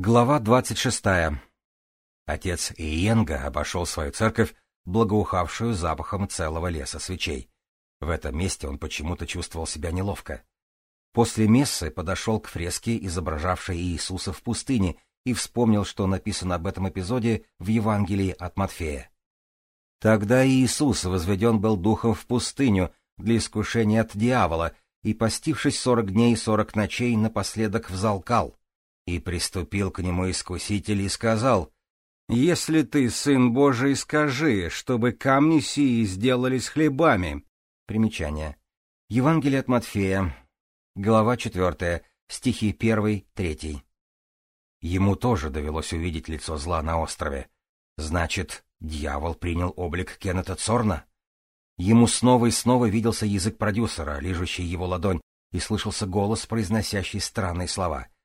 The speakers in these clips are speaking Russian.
Глава двадцать шестая. Отец Иенга обошел свою церковь, благоухавшую запахом целого леса свечей. В этом месте он почему-то чувствовал себя неловко. После мессы подошел к фреске, изображавшей Иисуса в пустыне, и вспомнил, что написано об этом эпизоде в Евангелии от Матфея. Тогда Иисус возведен был духом в пустыню для искушения от дьявола, и, постившись сорок дней и сорок ночей, напоследок взалкал. И приступил к нему искуситель и сказал, «Если ты сын Божий, скажи, чтобы камни сии сделались хлебами». Примечание. Евангелие от Матфея, глава четвертая, стихи первый, третий. Ему тоже довелось увидеть лицо зла на острове. Значит, дьявол принял облик Кеннета Цорна? Ему снова и снова виделся язык продюсера, лижущий его ладонь, и слышался голос, произносящий странные слова —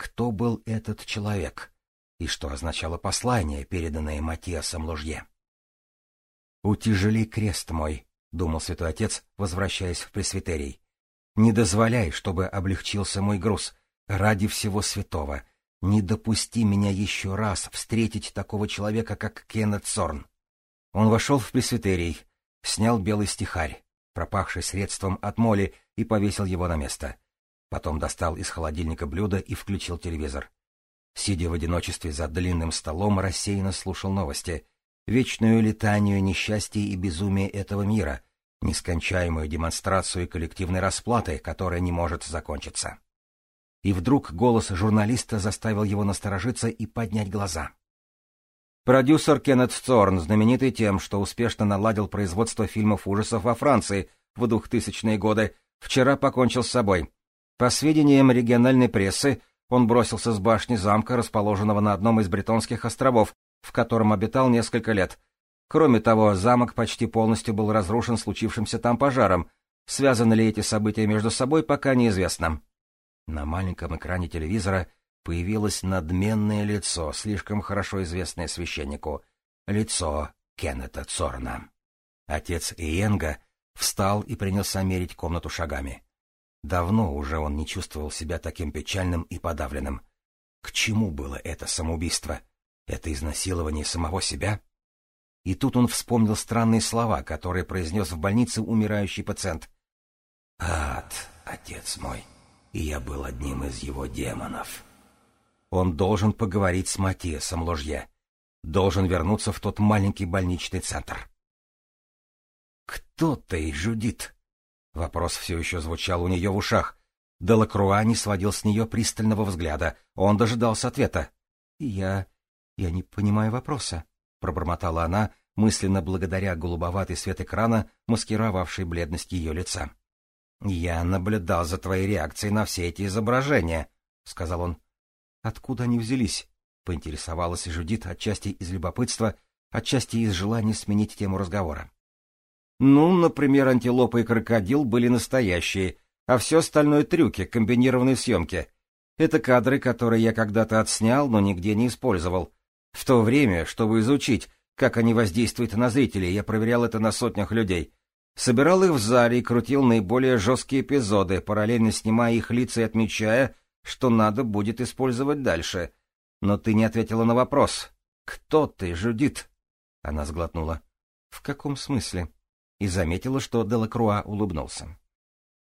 кто был этот человек и что означало послание, переданное Матиасом Ложье. «Утяжели крест мой», — думал святой отец, возвращаясь в пресвитерий. «Не дозволяй, чтобы облегчился мой груз. Ради всего святого, не допусти меня еще раз встретить такого человека, как Кеннет Сорн». Он вошел в пресвитерий, снял белый стихарь, пропахший средством от моли, и повесил его на место. Потом достал из холодильника блюдо и включил телевизор. Сидя в одиночестве за длинным столом, рассеянно слушал новости. Вечную летанию несчастья и безумия этого мира, нескончаемую демонстрацию коллективной расплаты, которая не может закончиться. И вдруг голос журналиста заставил его насторожиться и поднять глаза. Продюсер Кеннет Цорн, знаменитый тем, что успешно наладил производство фильмов ужасов во Франции в 2000-е годы, вчера покончил с собой. По сведениям региональной прессы, он бросился с башни замка, расположенного на одном из бретонских островов, в котором обитал несколько лет. Кроме того, замок почти полностью был разрушен случившимся там пожаром. Связаны ли эти события между собой, пока неизвестно. На маленьком экране телевизора появилось надменное лицо, слишком хорошо известное священнику. Лицо Кеннета Цорна. Отец Иенга встал и принялся мерить комнату шагами. Давно уже он не чувствовал себя таким печальным и подавленным. К чему было это самоубийство? Это изнасилование самого себя? И тут он вспомнил странные слова, которые произнес в больнице умирающий пациент. «Ад, отец мой, и я был одним из его демонов». Он должен поговорить с Матиасом Ложье. Должен вернуться в тот маленький больничный центр. «Кто ты, Жудит?» Вопрос все еще звучал у нее в ушах. Делакруа не сводил с нее пристального взгляда. Он дожидался ответа. «Я... я не понимаю вопроса», — пробормотала она, мысленно благодаря голубоватый свет экрана, маскировавший бледность ее лица. «Я наблюдал за твоей реакцией на все эти изображения», — сказал он. «Откуда они взялись?» — поинтересовалась Жудит отчасти из любопытства, отчасти из желания сменить тему разговора. Ну, например, антилопа и крокодил были настоящие, а все остальное — трюки, комбинированные съемки. Это кадры, которые я когда-то отснял, но нигде не использовал. В то время, чтобы изучить, как они воздействуют на зрителей, я проверял это на сотнях людей. Собирал их в зале и крутил наиболее жесткие эпизоды, параллельно снимая их лица и отмечая, что надо будет использовать дальше. Но ты не ответила на вопрос. «Кто ты, Жудит?» Она сглотнула. «В каком смысле?» И заметила, что Делакруа улыбнулся.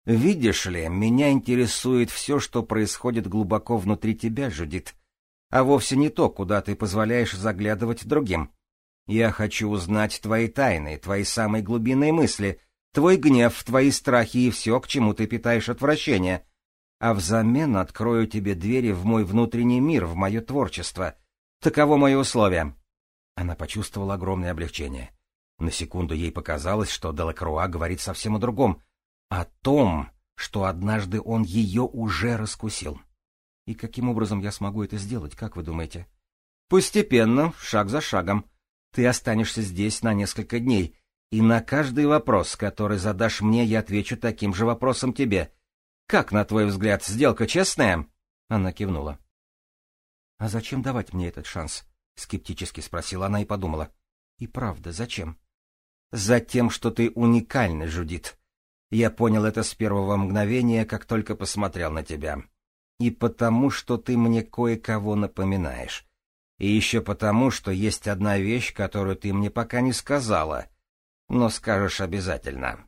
«Видишь ли, меня интересует все, что происходит глубоко внутри тебя, Жудит, а вовсе не то, куда ты позволяешь заглядывать другим. Я хочу узнать твои тайны, твои самые глубинные мысли, твой гнев, твои страхи и все, к чему ты питаешь отвращение. А взамен открою тебе двери в мой внутренний мир, в мое творчество. Таково мое условие». Она почувствовала огромное облегчение. На секунду ей показалось, что Делакруа говорит совсем о другом, о том, что однажды он ее уже раскусил. И каким образом я смогу это сделать, как вы думаете? Постепенно, шаг за шагом. Ты останешься здесь на несколько дней, и на каждый вопрос, который задашь мне, я отвечу таким же вопросом тебе. Как, на твой взгляд, сделка честная? Она кивнула. — А зачем давать мне этот шанс? — скептически спросила она и подумала. — И правда, зачем? Затем, что ты уникальный, Жудит. Я понял это с первого мгновения, как только посмотрел на тебя. И потому, что ты мне кое-кого напоминаешь. И еще потому, что есть одна вещь, которую ты мне пока не сказала, но скажешь обязательно.